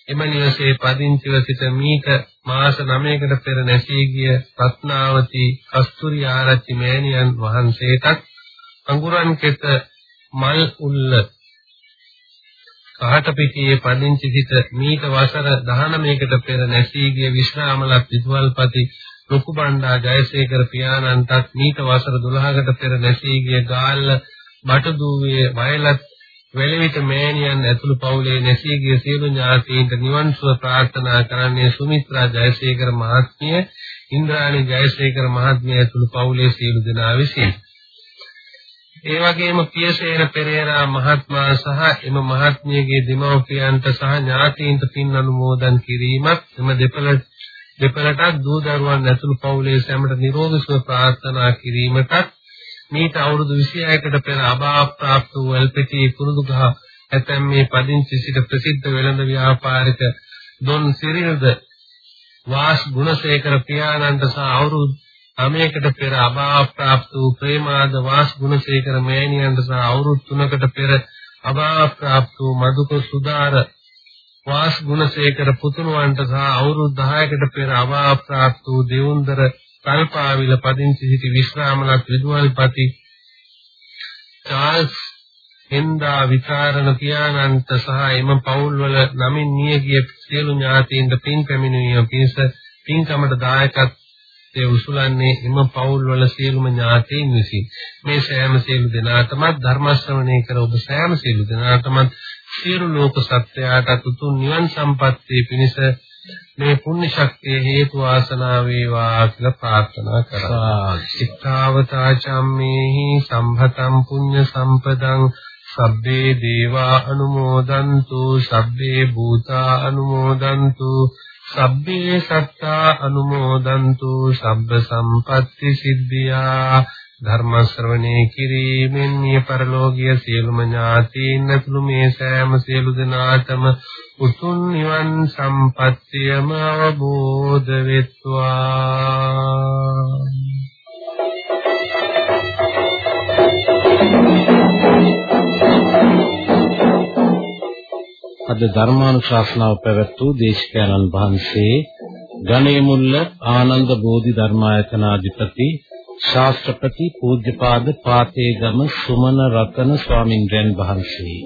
එම නිවසේ පදිංචිව සිට මීට මාස 9කට පෙර නැසී ගිය රත්නාවති කස්තුරි ආරච්චි මෑණියන් වහන්සේටත් අඟුරන් කෙත මල් උල්ල කාටපිටියේ පදිංචි සිට මීට වසර 19කට පෙර නැසී ගිය විශ්‍රාමලත් විදුවල්පති ලොකු බණ්ඩා ජයසේකර පියාණන්ටත් මීට වසර 12කට පෙර නැසී ගිය ගාල්ල බටදුවේ වයලත් වෙලවිට මෑණියන් ඇතුළු පවුලේ නැසී ගිය සියලු ඥාතීන්ට නිවන් සුව ප්‍රාර්ථනා කරන්නේ සුමිත්‍රා ජයසේකර මහත්මිය ඉන්ද්‍රාණි ජයසේකර මහත්මිය ඇතුළු පවුලේ සියලු දෙනා විසින්. ඒ වගේම පියසේන පෙරේරා මහත්මයා සහ එම මහත්මියගේ දෙමව්පියන්ට සහ ඥාතීන්ට පින් අනුමෝදන් කිරීමත් එම දෙපළ දෙපළටත් දූ දරුවන් ඇතුළු පවුලේ සැමට නිරෝගී සුව ප්‍රාර්ථනා කිරීමටත් මීට අවුරුදු 26කට පෙර අභාප්‍රාප්ත වූ එල්පිටි කුරුදුගහ ඇතැම් මේ පදිංචි සිට ප්‍රසිද්ධ වෙළඳ ව්‍යාපාරික දොන් සිරිල්ද වාස් ගුණසේකර පියාණන්ට සහ අවුරුදු 9කට පෙර අභාප්‍රාප්ත වූ ප්‍රේමාද වාස් ගුණසේකර මෑණියන්ට සහ අවුරුදු 3කට පෙර අභාප්‍රාප්ත වූ මදුක සුදාර වාස් ගුණසේකර පුතුණුවන්ට සහ අවුරුදු 10කට පෙර අභාප්‍රාප්ත වූ දෙවුන්දර කල්පාවිල පදිංචි සිටි විශ්‍රාමලත් විදුහල්පති චාල්ස් හෙන්දා විචාරණ පියාණන්ට සහ එම පවුල්වල නමින් මියගිය සියලු ඥාතීන්ට පින් පැමිණීම පිණිස පින්කමට දායකත්වයේ උසුලන්නේ එම පවුල්වල සියලුම ඥාතීන් විසින්. මේ සෑම සියලු දෙනාටමත් ධර්ම ශ්‍රවණය කර ඔබ සෑම සියලු දෙනාටමත් සියලු ලෝක සත්‍යයට උතුම් නිවන් සම්පත්තිය පිණිස මේ පුණ්‍ය ශක්තිය හේතු වාසනා වේවා කියලා ප්‍රාර්ථනා කරා. සිතාවතා චම්මේහි සම්භතම් පුඤ්ඤ සම්පදං සබ්බේ දේවා අනුමෝදන්තු සබ්බේ භූතා අනුමෝදන්තු සබ්බේ සත්තා අනුමෝදන්තු සබ්බ සම්පත්‍ති සිද්ධියා ධර්ම ශ්‍රවණේ කිරීමෙන් නිය පරලෝකීය සියලුම ඥාතීන් ඇතුළු මේ සෑම සියලු දෙනාටම උතුම් නිවන් සම්පත්තියම අවබෝධ වෙත්වා. අද ධර්මානුශාසනාව පැවැත් වූ දේශකයන්න් වහන්සේ ගණේමුල්ල ආනන්ද බෝධි ධර්මායතනාධිපති ශාස්ත්‍රපති පූජ්‍යපාද පාතේගම සුමන රතන ස්වාමින්ද්‍රයන් වහන්සේ.